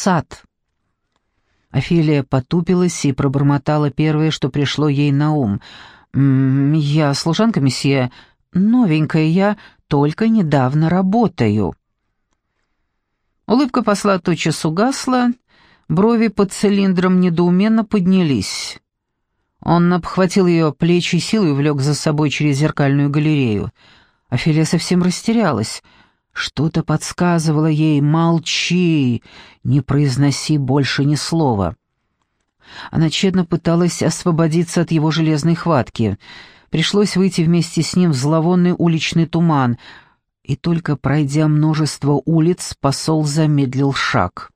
сад. Офелия потупилась и пробормотала первое, что пришло ей на ум. «М -м, «Я служанка, месье. Новенькая я, только недавно работаю». Улыбка посла тотчас угасла, брови под цилиндром недоуменно поднялись. Он обхватил ее плечи силой и влек за собой через зеркальную галерею. Офелия совсем растерялась. Что-то подсказывало ей «молчи, не произноси больше ни слова». Она тщетно пыталась освободиться от его железной хватки. Пришлось выйти вместе с ним в зловонный уличный туман, и только пройдя множество улиц, посол замедлил шаг.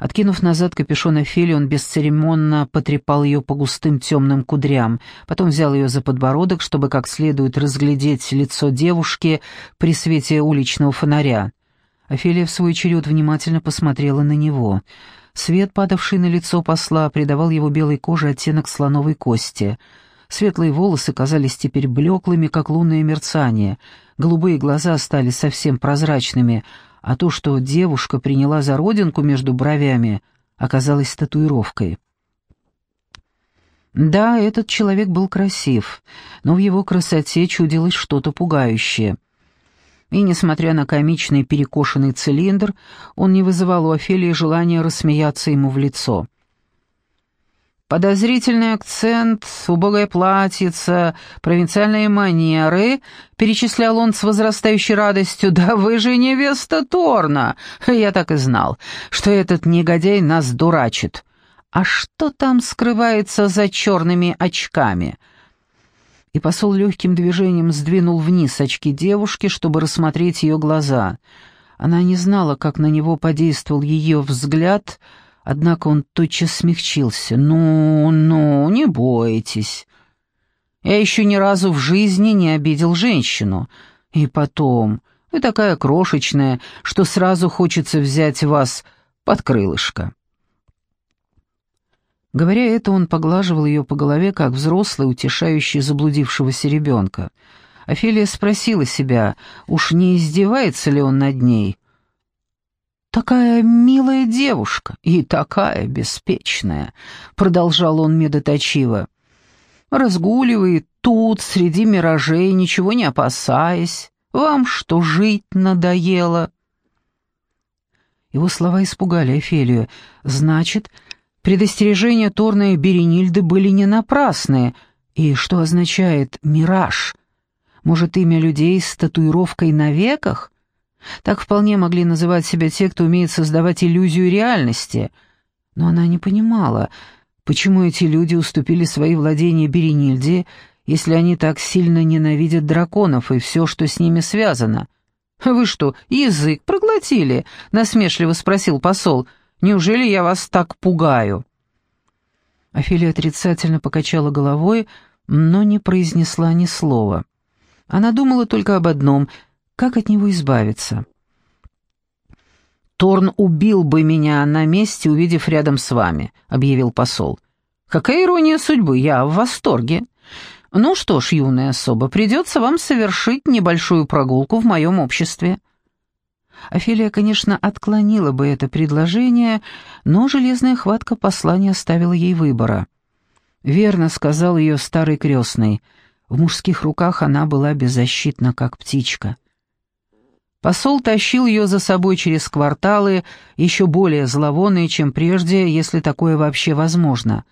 Откинув назад капюшон Офелии, он бесцеремонно потрепал ее по густым темным кудрям, потом взял ее за подбородок, чтобы как следует разглядеть лицо девушки при свете уличного фонаря. Офелия в свой черед внимательно посмотрела на него. Свет, падавший на лицо посла, придавал его белой коже оттенок слоновой кости. Светлые волосы казались теперь блеклыми, как лунное мерцание. Голубые глаза стали совсем прозрачными — а то, что девушка приняла за родинку между бровями, оказалось татуировкой. Да, этот человек был красив, но в его красоте чудилось что-то пугающее. И, несмотря на комичный перекошенный цилиндр, он не вызывал у Офелии желания рассмеяться ему в лицо — Подозрительный акцент, убогая платьица, провинциальные манеры, перечислял он с возрастающей радостью. «Да вы же невеста Торна!» Я так и знал, что этот негодяй нас дурачит. А что там скрывается за черными очками?» И посол легким движением сдвинул вниз очки девушки, чтобы рассмотреть ее глаза. Она не знала, как на него подействовал ее взгляд — Однако он тотчас смягчился. «Ну, ну, не бойтесь. Я еще ни разу в жизни не обидел женщину. И потом, вы такая крошечная, что сразу хочется взять вас под крылышко». Говоря это, он поглаживал ее по голове, как взрослый, утешающий заблудившегося ребенка. Офелия спросила себя, уж не издевается ли он над ней, «Такая милая девушка и такая беспечная», — продолжал он медоточиво. «Разгуливает тут, среди миражей, ничего не опасаясь. Вам что, жить надоело?» Его слова испугали Офелию. «Значит, предостережения Торна и Беренильды были не напрасные. И что означает «мираж»? Может, имя людей с татуировкой на веках?» Так вполне могли называть себя те, кто умеет создавать иллюзию реальности. Но она не понимала, почему эти люди уступили свои владения Беренильде, если они так сильно ненавидят драконов и все, что с ними связано. «Вы что, язык проглотили?» — насмешливо спросил посол. «Неужели я вас так пугаю?» Офелия отрицательно покачала головой, но не произнесла ни слова. Она думала только об одном — как от него избавиться? «Торн убил бы меня на месте, увидев рядом с вами», — объявил посол. «Какая ирония судьбы, я в восторге. Ну что ж, юная особа, придется вам совершить небольшую прогулку в моем обществе». Офелия, конечно, отклонила бы это предложение, но железная хватка посла не оставила ей выбора. «Верно», — сказал ее старый крестный, — «в мужских руках она была беззащитна, как птичка». Посол тащил ее за собой через кварталы, еще более зловонные, чем прежде, если такое вообще возможно.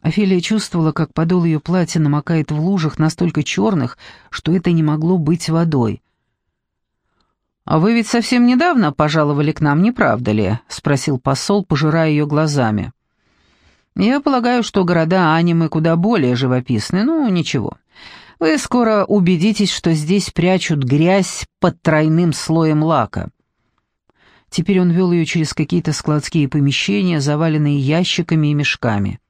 Офелия чувствовала, как подол ее платья намокает в лужах настолько черных, что это не могло быть водой. «А вы ведь совсем недавно пожаловали к нам, не правда ли?» — спросил посол, пожирая ее глазами. «Я полагаю, что города анимы куда более живописны, ну, ничего». Вы скоро убедитесь, что здесь прячут грязь под тройным слоем лака. Теперь он вел ее через какие-то складские помещения, заваленные ящиками и мешками.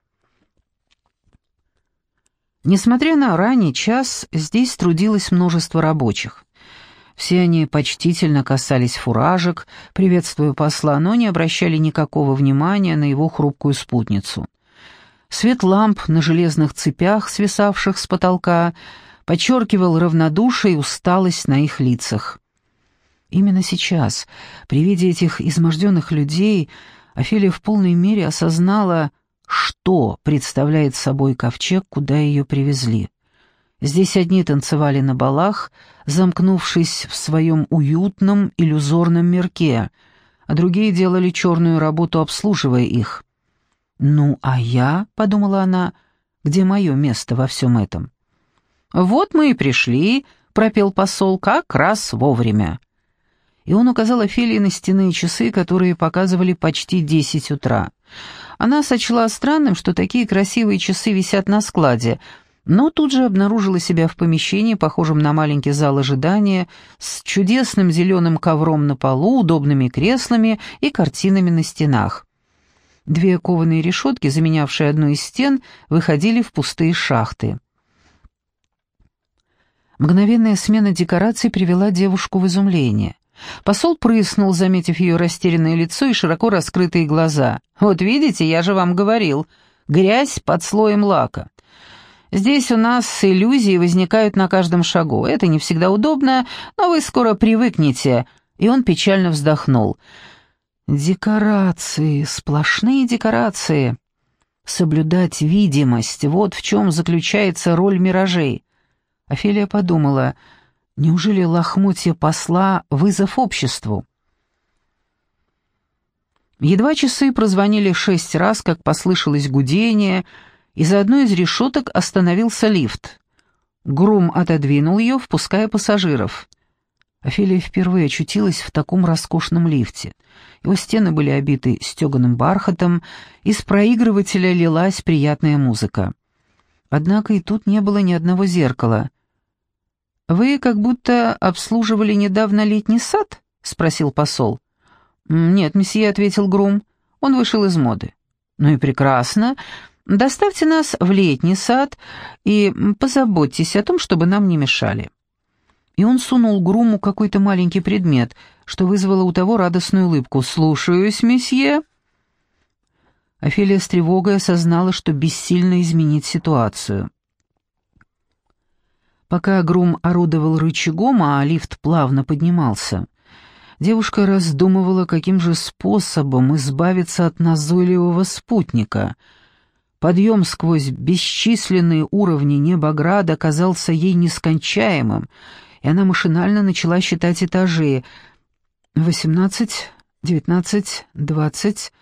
Несмотря на ранний час, здесь трудилось множество рабочих. Все они почтительно касались фуражек, приветствуя посла, но не обращали никакого внимания на его хрупкую спутницу. Свет ламп на железных цепях, свисавших с потолка, подчеркивал равнодушие и усталость на их лицах. Именно сейчас, при виде этих изможденных людей, Офелия в полной мере осознала, что представляет собой ковчег, куда ее привезли. Здесь одни танцевали на балах, замкнувшись в своем уютном иллюзорном мирке, а другие делали черную работу, обслуживая их. «Ну, а я», — подумала она, — «где мое место во всем этом?» «Вот мы и пришли», — пропел посол, — «как раз вовремя». И он указал Офелии на стенные часы, которые показывали почти десять утра. Она сочла странным, что такие красивые часы висят на складе, но тут же обнаружила себя в помещении, похожем на маленький зал ожидания, с чудесным зеленым ковром на полу, удобными креслами и картинами на стенах. Две кованые решетки, заменявшие одну из стен, выходили в пустые шахты. Мгновенная смена декораций привела девушку в изумление. Посол прыснул, заметив ее растерянное лицо и широко раскрытые глаза. «Вот видите, я же вам говорил, грязь под слоем лака. Здесь у нас иллюзии возникают на каждом шагу. Это не всегда удобно, но вы скоро привыкнете». И он печально вздохнул. «Декорации, сплошные декорации. Соблюдать видимость — вот в чем заключается роль миражей». Офелия подумала, неужели лохмотья посла — вызов обществу? Едва часы прозвонили шесть раз, как послышалось гудение — и за одной из решеток остановился лифт. Грум отодвинул ее, впуская пассажиров. Офелия впервые очутилась в таком роскошном лифте. Его стены были обиты стеганым бархатом, из проигрывателя лилась приятная музыка. Однако и тут не было ни одного зеркала. «Вы как будто обслуживали недавно летний сад?» — спросил посол. «Нет, месье», — ответил Грум. «Он вышел из моды». «Ну и прекрасно. Доставьте нас в летний сад и позаботьтесь о том, чтобы нам не мешали». И он сунул Груму какой-то маленький предмет, что вызвало у того радостную улыбку. «Слушаюсь, месье». Офелия с тревогой осознала, что бессильно изменить ситуацию. Пока Грум орудовал рычагом, а лифт плавно поднимался, девушка раздумывала, каким же способом избавиться от назойливого спутника — Подъем сквозь бесчисленные уровни небограда казался ей нескончаемым, и она машинально начала считать этажи. Восемнадцать, девятнадцать, двадцать,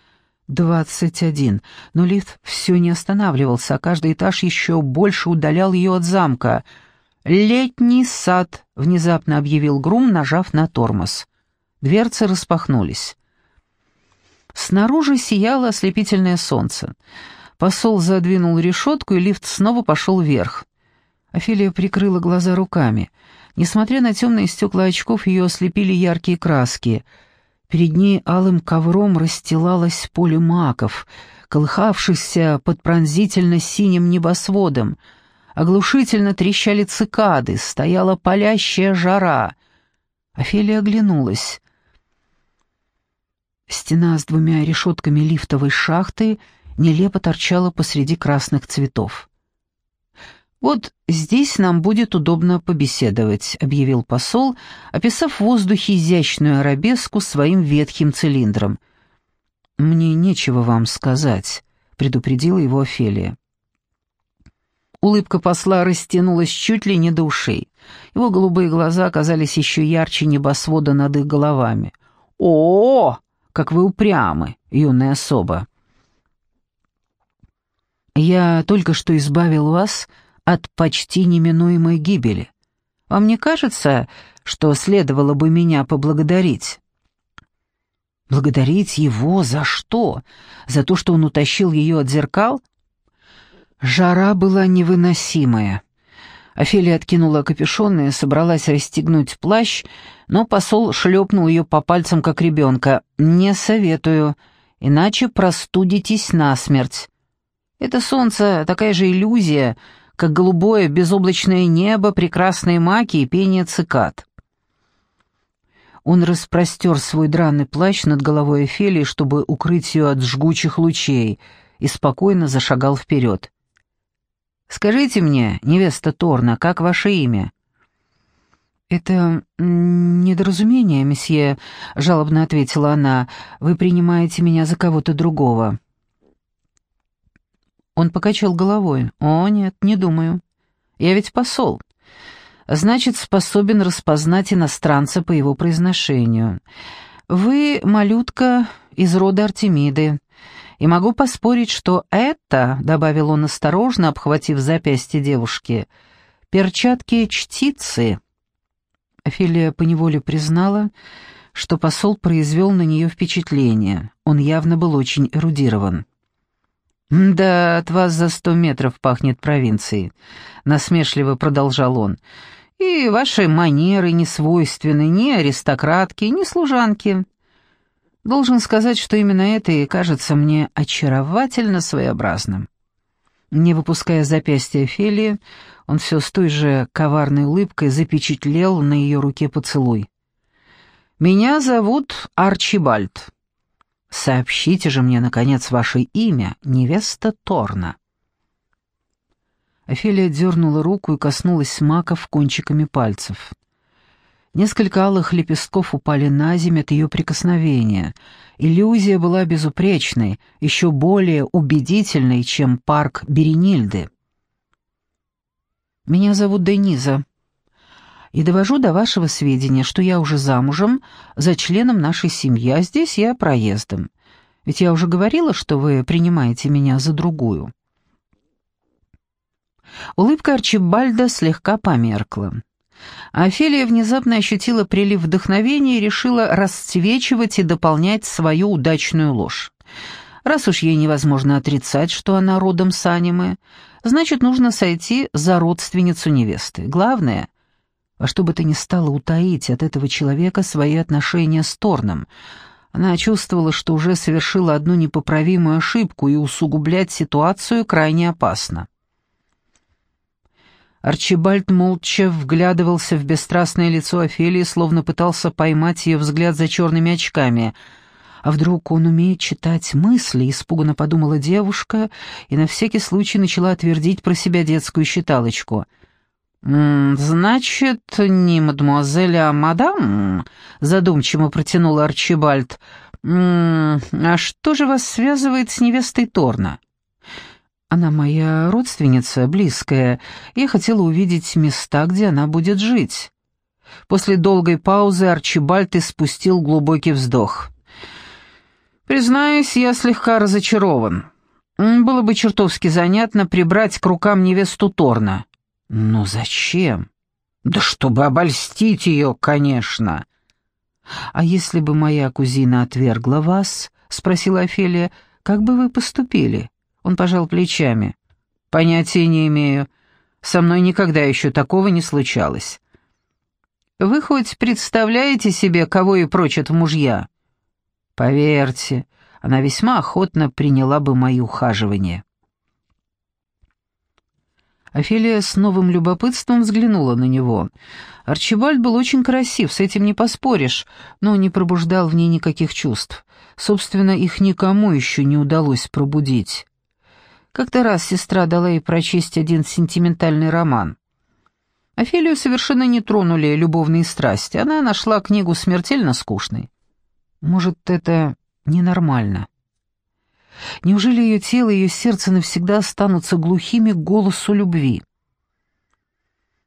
двадцать один. Но лифт все не останавливался, а каждый этаж еще больше удалял ее от замка. «Летний сад», — внезапно объявил Грум, нажав на тормоз. Дверцы распахнулись. Снаружи сияло ослепительное солнце. Посол задвинул решетку, и лифт снова пошел вверх. Офелия прикрыла глаза руками. Несмотря на темные стекла очков, ее ослепили яркие краски. Перед ней алым ковром расстилалось поле маков, колыхавшихся под пронзительно-синим небосводом. Оглушительно трещали цикады, стояла палящая жара. Офелия оглянулась. Стена с двумя решетками лифтовой шахты — нелепо торчала посреди красных цветов. «Вот здесь нам будет удобно побеседовать», — объявил посол, описав в воздухе изящную арабеску своим ветхим цилиндром. «Мне нечего вам сказать», — предупредила его Офелия. Улыбка посла растянулась чуть ли не до ушей. Его голубые глаза оказались еще ярче небосвода над их головами. «О, как вы упрямы, юная особа!» Я только что избавил вас от почти неминуемой гибели. Вам не кажется, что следовало бы меня поблагодарить?» «Благодарить его за что? За то, что он утащил ее от зеркал?» Жара была невыносимая. Офелия откинула капюшон и собралась расстегнуть плащ, но посол шлепнул ее по пальцам, как ребенка. «Не советую, иначе простудитесь насмерть. Это солнце такая же иллюзия, как голубое безоблачное небо, прекрасные маки и пение цикад. Он распростер свой драный плащ над головой Офелии, чтобы укрыть ее от жгучих лучей, и спокойно зашагал вперед. «Скажите мне, невеста Торна, как ваше имя?» «Это недоразумение, месье», — жалобно ответила она. «Вы принимаете меня за кого-то другого». Он покачал головой. «О, нет, не думаю. Я ведь посол. Значит, способен распознать иностранца по его произношению. Вы малютка из рода Артемиды. И могу поспорить, что это, — добавил он осторожно, обхватив запястье девушки, — перчатки чтицы». Офелия поневоле признала, что посол произвел на нее впечатление. Он явно был очень эрудирован. «Да, от вас за сто метров пахнет провинцией», — насмешливо продолжал он. «И ваши манеры не свойственны ни аристократке, ни служанке. Должен сказать, что именно это и кажется мне очаровательно своеобразным». Не выпуская запястья Фелии, он все с той же коварной улыбкой запечатлел на ее руке поцелуй. «Меня зовут Арчибальд. Сообщите же мне, наконец, ваше имя, невеста Торна». Офелия дернула руку и коснулась маков кончиками пальцев. Несколько алых лепестков упали на землю от ее прикосновения. Иллюзия была безупречной, еще более убедительной, чем парк Беренильды. «Меня зовут Дениза, и довожу до вашего сведения, что я уже замужем за членом нашей семьи, а здесь я проездом. Ведь я уже говорила, что вы принимаете меня за другую». Улыбка Арчибальда слегка померкла. Офелия внезапно ощутила прилив вдохновения и решила расцвечивать и дополнять свою удачную ложь. Раз уж ей невозможно отрицать, что она родом с аниме, значит, нужно сойти за родственницу невесты. Главное, во что бы то ни стало утаить от этого человека свои отношения с Торном. Она чувствовала, что уже совершила одну непоправимую ошибку, и усугублять ситуацию крайне опасно. Арчибальд молча вглядывался в бесстрастное лицо Офелии, словно пытался поймать ее взгляд за черными очками. А вдруг он умеет читать мысли, испуганно подумала девушка и на всякий случай начала твердить про себя детскую считалочку. «Значит, не мадемуазель, а мадам?» — задумчиво протянул Арчибальд. «А что же вас связывает с невестой Торна?» Она моя родственница, близкая. Я хотела увидеть места, где она будет жить». После долгой паузы Арчибальд испустил глубокий вздох. «Признаюсь, я слегка разочарован. Было бы чертовски занятно прибрать к рукам невесту Торна». «Но зачем?» «Да чтобы обольстить ее, конечно». «А если бы моя кузина отвергла вас?» — спросила Офелия. «Как бы вы поступили?» Он пожал плечами. «Понятия не имею. Со мной никогда еще такого не случалось». «Вы хоть представляете себе, кого и прочат мужья?» «Поверьте, она весьма охотно приняла бы мои ухаживания». Офелия с новым любопытством взглянула на него. Арчибальд был очень красив, с этим не поспоришь, но не пробуждал в ней никаких чувств. Собственно, их никому еще не удалось пробудить. Как-то раз сестра дала ей прочесть один сентиментальный роман. Офелию совершенно не тронули любовные страсти. Она нашла книгу смертельно скучной. Может, это ненормально? Неужели ее тело и ее сердце навсегда останутся глухими к голосу любви?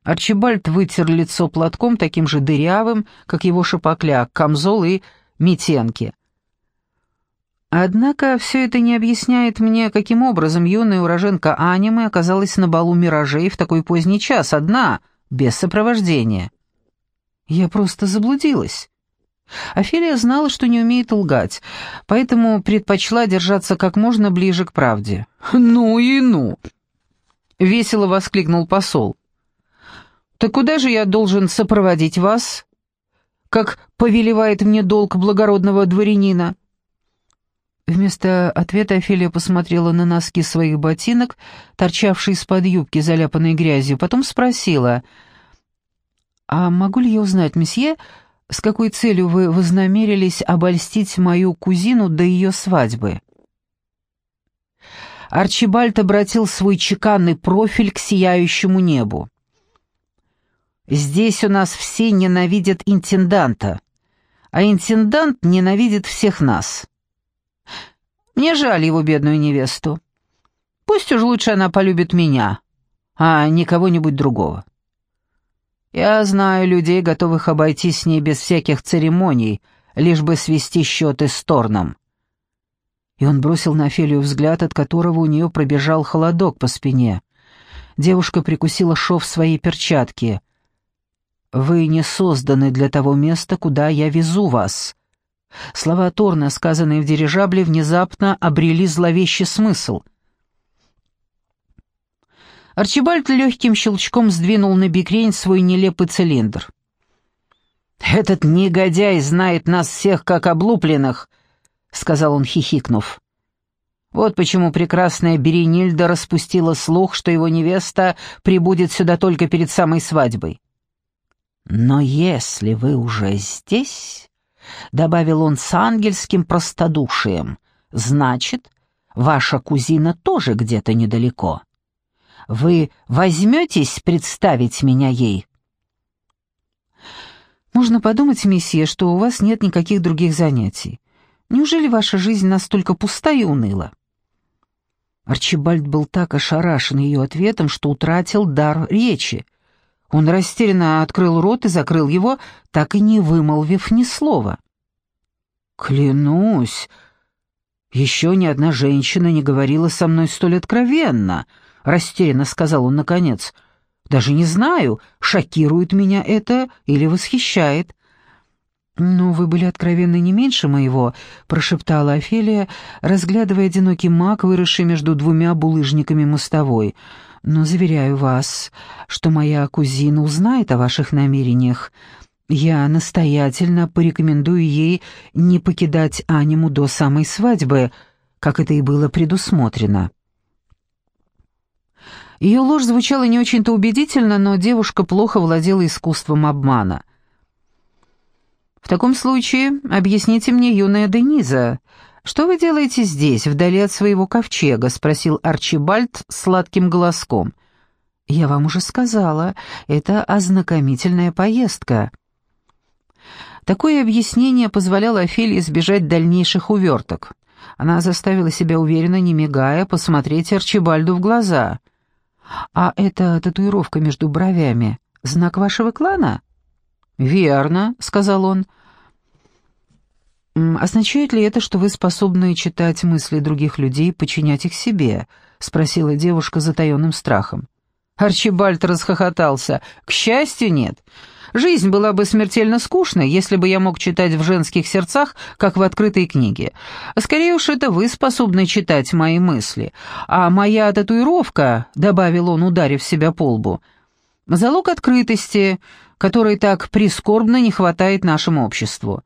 Арчибальд вытер лицо платком, таким же дырявым, как его шапокляк, камзол и метенки. Однако все это не объясняет мне, каким образом юная уроженка анимы оказалась на балу миражей в такой поздний час, одна, без сопровождения. Я просто заблудилась. Офелия знала, что не умеет лгать, поэтому предпочла держаться как можно ближе к правде. «Ну и ну!» — весело воскликнул посол. «Так куда же я должен сопроводить вас, как повелевает мне долг благородного дворянина?» Вместо ответа Офелия посмотрела на носки своих ботинок, торчавшие из-под юбки, заляпанной грязью, потом спросила, «А могу ли я узнать, месье, с какой целью вы вознамерились обольстить мою кузину до ее свадьбы?» Арчибальд обратил свой чеканный профиль к сияющему небу. Здесь у нас все ненавидят интенданта, а интендант ненавидит всех нас. Мне жаль его бедную невесту. Пусть уж лучше она полюбит меня, а не кого-нибудь другого. Я знаю людей, готовых обойтись с ней без всяких церемоний, лишь бы свести счеты с Торном. И он бросил на Офелию взгляд, от которого у нее пробежал холодок по спине. Девушка прикусила шов своей перчатки. «Вы не созданы для того места, куда я везу вас». Слова Торна, сказанные в дирижабле, внезапно обрели зловещий смысл. Арчибальд легким щелчком сдвинул на бикрень свой нелепый цилиндр. «Этот негодяй знает нас всех как облупленных», — сказал он, хихикнув. Вот почему прекрасная Беренильда распустила слух, что его невеста прибудет сюда только перед самой свадьбой. «Но если вы уже здесь...» — добавил он с ангельским простодушием, — «значит, ваша кузина тоже где-то недалеко. Вы возьметесь представить меня ей?» «Можно подумать, месье, что у вас нет никаких других занятий. Неужели ваша жизнь настолько пуста и уныла?» Арчибальд был так ошарашен ее ответом, что утратил дар речи. Он растерянно открыл рот и закрыл его, так и не вымолвив ни слова. «Клянусь, еще ни одна женщина не говорила со мной столь откровенно», — растерянно сказал он наконец. «Даже не знаю, шокирует меня это или восхищает. «Но вы были откровенны не меньше моего», — прошептала Офелия, разглядывая одинокий маг, выросший между двумя булыжниками мостовой. «Но заверяю вас, что моя кузина узнает о ваших намерениях. Я настоятельно порекомендую ей не покидать аниму до самой свадьбы, как это и было предусмотрено». Ее ложь звучала не очень-то убедительно, но девушка плохо владела искусством обмана — «В таком случае объясните мне, юная Дениза, что вы делаете здесь, вдали от своего ковчега?» — спросил Арчибальд сладким голоском. «Я вам уже сказала, это ознакомительная поездка». Такое объяснение позволяло Офелии избежать дальнейших уверток. Она заставила себя уверенно, не мигая, посмотреть Арчибальду в глаза. «А это татуировка между бровями — знак вашего клана?» «Верно», — сказал он. «Означает ли это, что вы способны читать мысли других людей, подчинять их себе?» — спросила девушка с затаенным страхом. Арчибальд расхохотался. «К счастью, нет. Жизнь была бы смертельно скучной, если бы я мог читать в женских сердцах, как в открытой книге. Скорее уж это вы способны читать мои мысли. А моя татуировка, — добавил он, ударив себя по лбу, — залог открытости, которой так прискорбно не хватает нашему обществу.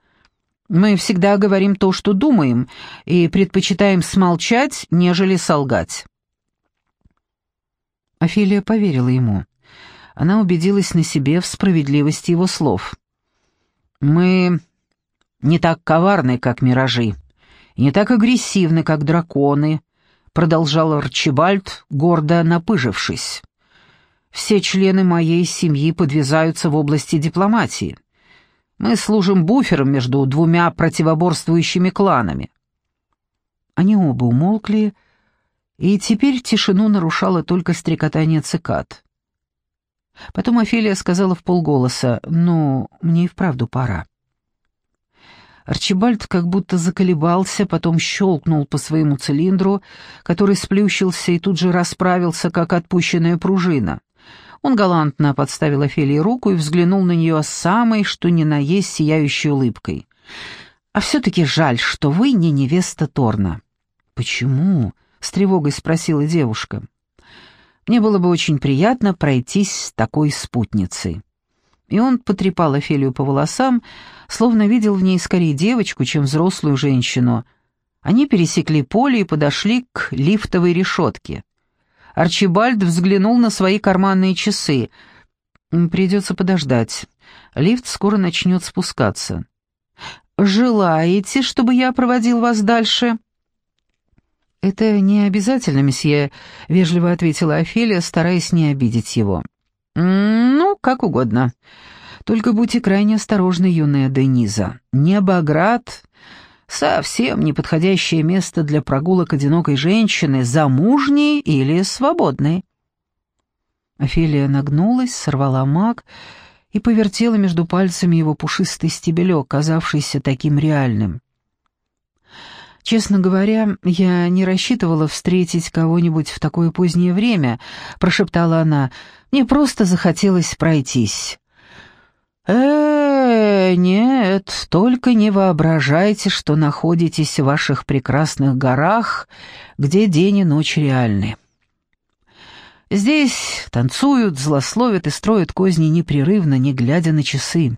Мы всегда говорим то, что думаем, и предпочитаем смолчать, нежели солгать». Офелия поверила ему. Она убедилась на себе в справедливости его слов. «Мы не так коварны, как миражи, не так агрессивны, как драконы», продолжал Арчибальд, гордо напыжившись. «Все члены моей семьи подвязаются в области дипломатии. Мы служим буфером между двумя противоборствующими кланами». Они оба умолкли, и теперь тишину нарушало только стрекотание цикад. Потом Офелия сказала в полголоса, «Ну, мне и вправду пора». Арчибальд как будто заколебался, потом щелкнул по своему цилиндру, который сплющился и тут же расправился, как отпущенная пружина. Он галантно подставил Офелии руку и взглянул на нее с самой, что ни на есть, сияющей улыбкой. «А все-таки жаль, что вы не невеста Торна». «Почему?» — с тревогой спросила девушка. «Мне было бы очень приятно пройтись с такой спутницей». И он потрепал Офелию по волосам, словно видел в ней скорее девочку, чем взрослую женщину. Они пересекли поле и подошли к лифтовой решетке. Арчибальд взглянул на свои карманные часы. «Придется подождать. Лифт скоро начнет спускаться». «Желаете, чтобы я проводил вас дальше?» «Это не обязательно, месье», — вежливо ответила Офелия, стараясь не обидеть его. «Ну, как угодно. Только будьте крайне осторожны, юная Дениза. Небоград — совсем неподходящее место для прогулок одинокой женщины, замужней или свободной». Офелия нагнулась, сорвала маг и повертела между пальцами его пушистый стебелек, казавшийся таким реальным. «Честно говоря, я не рассчитывала встретить кого-нибудь в такое позднее время», — прошептала она. «Мне просто захотелось пройтись». «Э, нет, только не воображайте, что находитесь в ваших прекрасных горах, где день и ночь реальны. Здесь танцуют, злословят и строят козни непрерывно, не глядя на часы.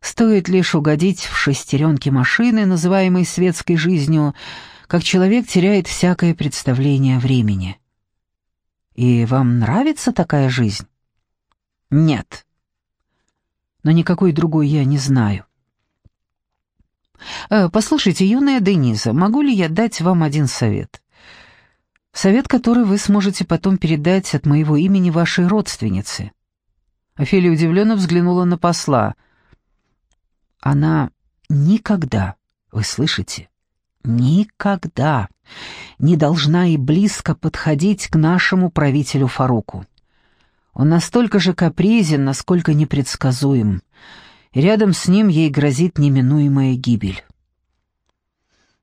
Стоит лишь угодить в шестеренки машины, называемой светской жизнью, как человек теряет всякое представление о времени. И вам нравится такая жизнь? Нет. Но никакой другой я не знаю. Э, послушайте, юная Дениза, могу ли я дать вам один совет? Совет, который вы сможете потом передать от моего имени вашей родственнице». Офелия удивленно взглянула на посла. «Она никогда, вы слышите, никогда не должна и близко подходить к нашему правителю Фаруку. Он настолько же капризен, насколько непредсказуем, рядом с ним ей грозит неминуемая гибель».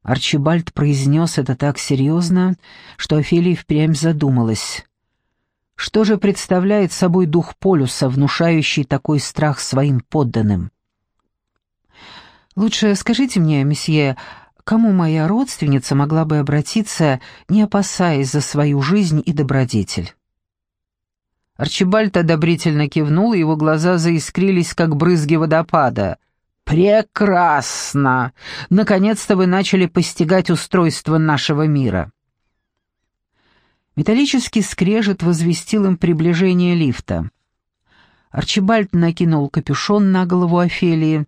Арчибальд произнес это так серьезно, что Офелия впрямь задумалась. Что же представляет собой дух полюса, внушающий такой страх своим подданным? «Лучше скажите мне, месье, кому моя родственница могла бы обратиться, не опасаясь за свою жизнь и добродетель?» Арчибальд одобрительно кивнул, и его глаза заискрились, как брызги водопада. «Прекрасно! Наконец-то вы начали постигать устройство нашего мира». Металлический скрежет возвестил им приближение лифта. Арчибальд накинул капюшон на голову Офелии,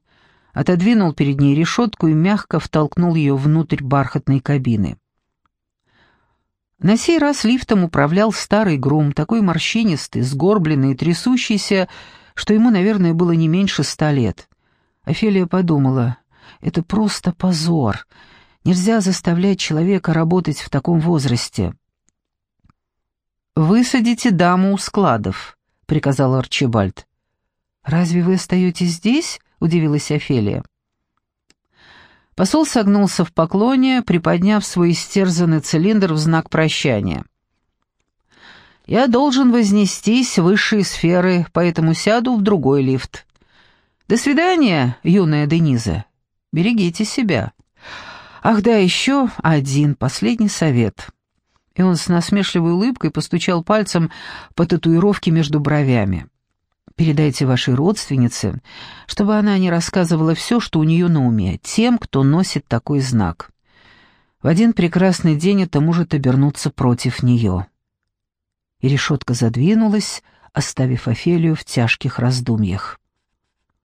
отодвинул перед ней решетку и мягко втолкнул ее внутрь бархатной кабины. На сей раз лифтом управлял старый грум, такой морщинистый, сгорбленный и трясущийся, что ему, наверное, было не меньше ста лет. Офелия подумала, это просто позор. Нельзя заставлять человека работать в таком возрасте. «Высадите даму у складов», — приказал Арчибальд. «Разве вы остаетесь здесь?» — удивилась Офелия. Посол согнулся в поклоне, приподняв свой истерзанный цилиндр в знак прощания. «Я должен вознестись в высшие сферы, поэтому сяду в другой лифт. До свидания, юная Дениза. Берегите себя. Ах да, еще один последний совет». И он с насмешливой улыбкой постучал пальцем по татуировке между бровями. «Передайте вашей родственнице, чтобы она не рассказывала все, что у нее на уме, тем, кто носит такой знак. В один прекрасный день это может обернуться против нее». И решетка задвинулась, оставив Офелию в тяжких раздумьях.